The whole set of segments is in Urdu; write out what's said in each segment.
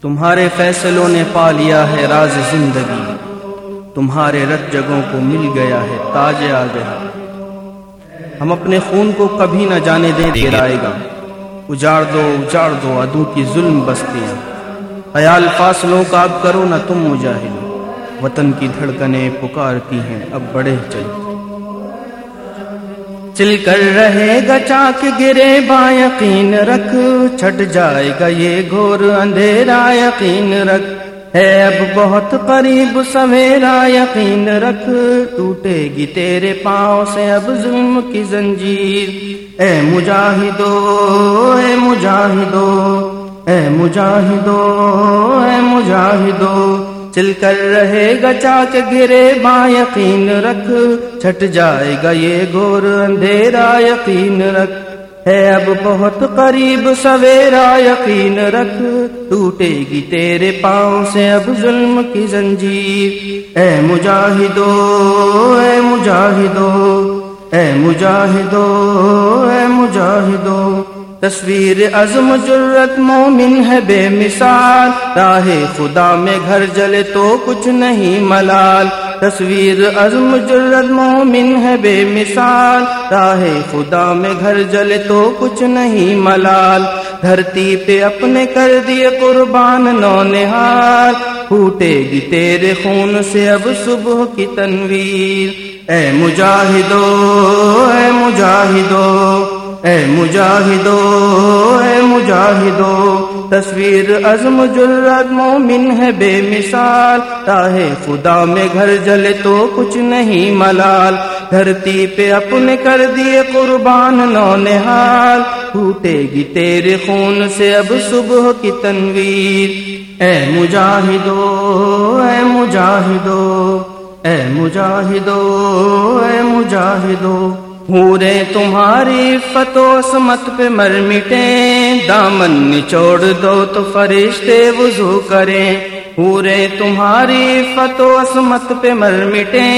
تمہارے فیصلوں نے پا لیا ہے راز زندگی۔ تمہارے رت جگہوں کو مل گیا ہے تاج آ گیا ہم اپنے خون کو کبھی نہ جانے دیں گرائے گا۔ اجاڑ دو اجاڑ دو ادو کی ظلم بستیاں۔ خیال فاصلوں کا اب کرو نہ تم مجاہد۔ وطن کی دھڑکنیں پکارتی ہیں اب بڑے چل۔ چل کر رہے گا چاک گرے با یقین رکھ، چھٹ جائے گا یہ گھور اندھیرا، یقین رکھ۔ ہے اب بہت قریب سویرا، یقین رکھ۔ ٹوٹے گی تیرے پاؤں سے اب ظلم کی زنجیر۔ اے مجاہدو اے مجاہدو اے مجاہدو اے مجاہدو۔ چل کر رہے گا چاک گرے با یقین رکھ، چھٹ جائے گا یہ گور اندھیرا یقین رکھ۔ ہے اب بہت قریب سویرا یقین رکھ۔ ٹوٹے گی تیرے پاؤں سے اب ظلم کی زنجیر۔ اے مجاہدو اے مجاہدو اے مجاہدو اے مجاہدو۔ تصویر عزم جرت مومن ہے بے مثال۔ راہ خدا میں گھر جلے تو کچھ نہیں ملال۔ تصویر عزم جرت مومن ہے بے مثال۔ راہ خدا میں گھر جلے تو کچھ نہیں ملال۔ دھرتی پہ اپنے کر دیے قربان نو نہار پھوٹے گی تیرے خون سے اب صبح کی تنویر۔ اے مجاہدو اے مجاہدو اے مجاہدو اے مجاہدو، تصویر عزم جرد مومن ہے بے مثال۔ راہ خدا میں گھر جلے تو کچھ نہیں ملال۔ دھرتی پہ اپنے کر دیے قربان نو نہال ٹوٹے گی تیرے خون سے اب صبح کی تنویر۔ اے مجاہدو اے مجاہدو اے مجاہدو اے مجاہدو۔ پورے تمہاری فتو سمت پہ مر مٹے دامن نچوڑ دو تو فرشتے وضو کریں پورے تمہاری فتو عصمت پہ مر مٹے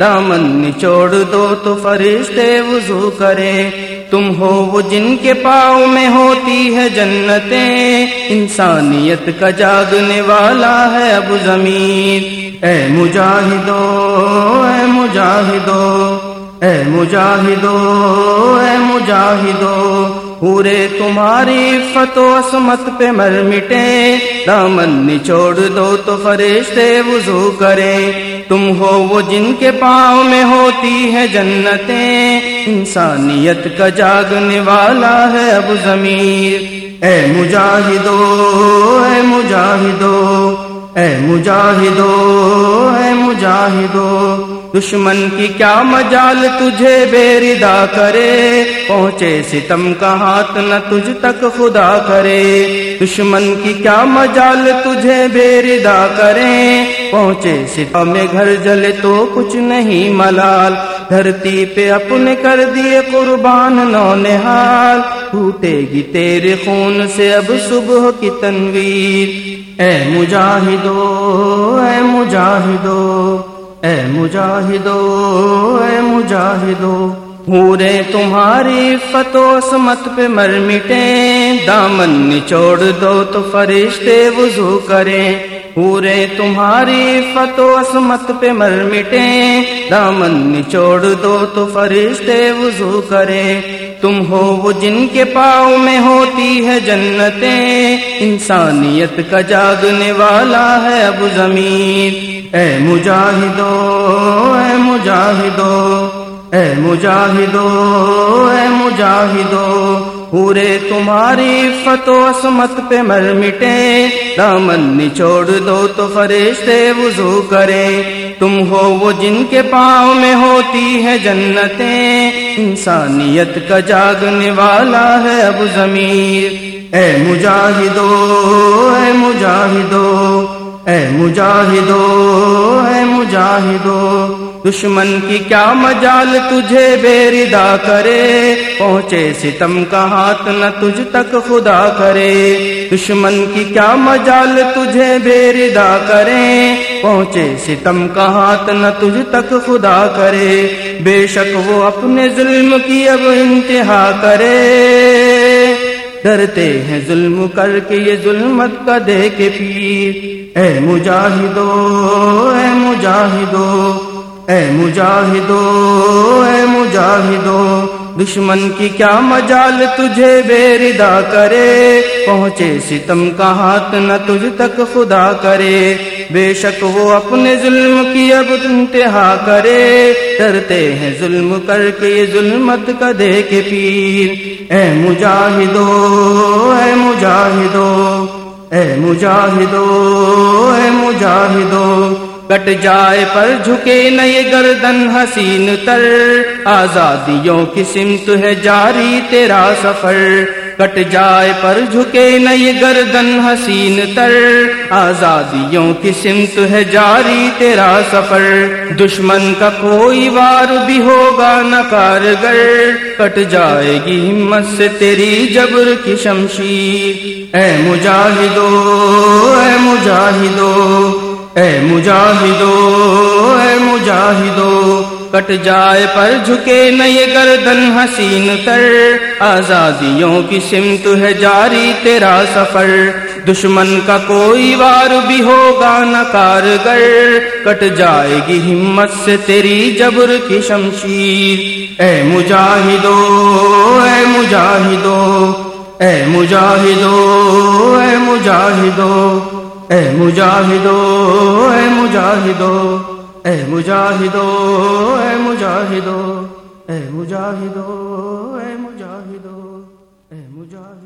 دامن نچوڑ دو تو فرشتے وضو کریں تم ہو وہ جن کے پاؤں میں ہوتی ہے جنتیں انسانیت کا جاگنے والا ہے اب زمین اے مجاہدو اے مجاہدو۔ اے مجاہدو اے مجاہدو، پورے تمہاری فتو عصمت پہ مر مٹے۔ دامن نچوڑ دو تو فرشتے وضو کرے۔ تم ہو وہ جن کے پاؤں میں ہوتی ہے جنتیں۔ انسانیت کا جاگنے والا ہے اب ضمیر۔ اے مجاہدو اے مجاہدو اے مجاہدو اے مجاہدو۔ دشمن کی کیا مجال تجھے بے ردا کرے؟ پہنچے ستم کا ہاتھ نہ تجھ تک خدا کرے۔ دشمن کی کیا مجال تجھے بے ردا کرے؟ پہنچے ستم میں گھر جلے تو کچھ نہیں ملال۔ دھرتی پہ اپنے کر دیے قربان نو نہال۔ ٹوٹے گی تیرے خون سے اب صبح کی تنویر۔ اے مجاہدو اے مجاہدو اے مجاہدو اے مجاہدو، پورے تمہاری فتو سمت پہ مر مٹے دامن نچوڑ دو تو فرشتے وضو کریں۔ پورے تمہاری فتو عصمت پہ مر مٹے دامن نچوڑ دو تو فرشتے وضو کریں۔ تم ہو وہ جن کے پاؤں میں ہوتی ہے جنتیں۔ انسانیت کا جاگنے والا ہے اب زمین اے مجاہدو اے مجاہدو اے مجاہدو اے مجاہدو، پورے تمہاری فتو عصمت پہ مر مٹے دامن نچوڑ دو تو فرشتے وضو کرے تم ہو وہ جن کے پاؤں میں ہوتی ہے جنتیں۔ انسانیت کا جاگنے والا ہے اب ضمیر۔ اے مجاہدو اے مجاہدو اے مجاہدو اے مجاہدو، دشمن کی کیا مجال تجھے بے ردا کرے؟ پہنچے ستم کا ہاتھ نہ تجھ تک خدا کرے۔ دشمن کی کیا مجال تجھے بے ردا کرے؟ پہنچے ستم کا ہاتھ نہ تجھ تک خدا کرے۔ بے شک وہ اپنے ظلم کی اب انتہا کرے۔ ڈرتے ہیں ظلم کر کے یہ ظلمت کا دے کے پیر۔ اے مجاہدو اے مجاہدو اے مجاہدو، اے مجاہدو دشمن کی کیا مجال تجھے بے ردا کرے؟ پہنچے ستم کا ہاتھ نہ تجھ تک خدا کرے۔ بے شک وہ اپنے ظلم کی اب انتہا کرے۔ ڈرتے ہیں ظلم کر کے یہ ظلمت کا دے کے پیر۔ اے مجاہدو اے مجاہدو اے مجاہدو اے مجاہدو۔ کٹ جائے پر جھکے نئے گردن حسین تر۔ آزادیوں کی سمت ہے جاری تیرا سفر۔ کٹ جائے پر جھکے نئے گردن حسین تر۔ آزادیوں کی سمت ہے جاری تیرا سفر۔ دشمن کا کوئی وار بھی ہوگا نہ کارگر۔ کٹ جائے گی ہمت سے تیری جبر کی شمشیر۔ اے مجاہدو اے مجاہدو اے مجاہدو اے مجاہدو، کٹ جائے پر جھکے نئے گردن حسین تر۔ آزادیوں کی سمت ہے جاری تیرا سفر۔ دشمن کا کوئی وار بھی ہوگا نہ کارگر۔ کٹ جائے گی ہمت سے تیری جبر کی شمشیر۔ اے مجاہدو اے مجاہدو اے مجاہدو اے مجاہدو۔ اے مجاہدو اے مجاہدو اے مجاہدو اے مجاہدو اے مجاہدو اے مجاہدو اے مجاہدو۔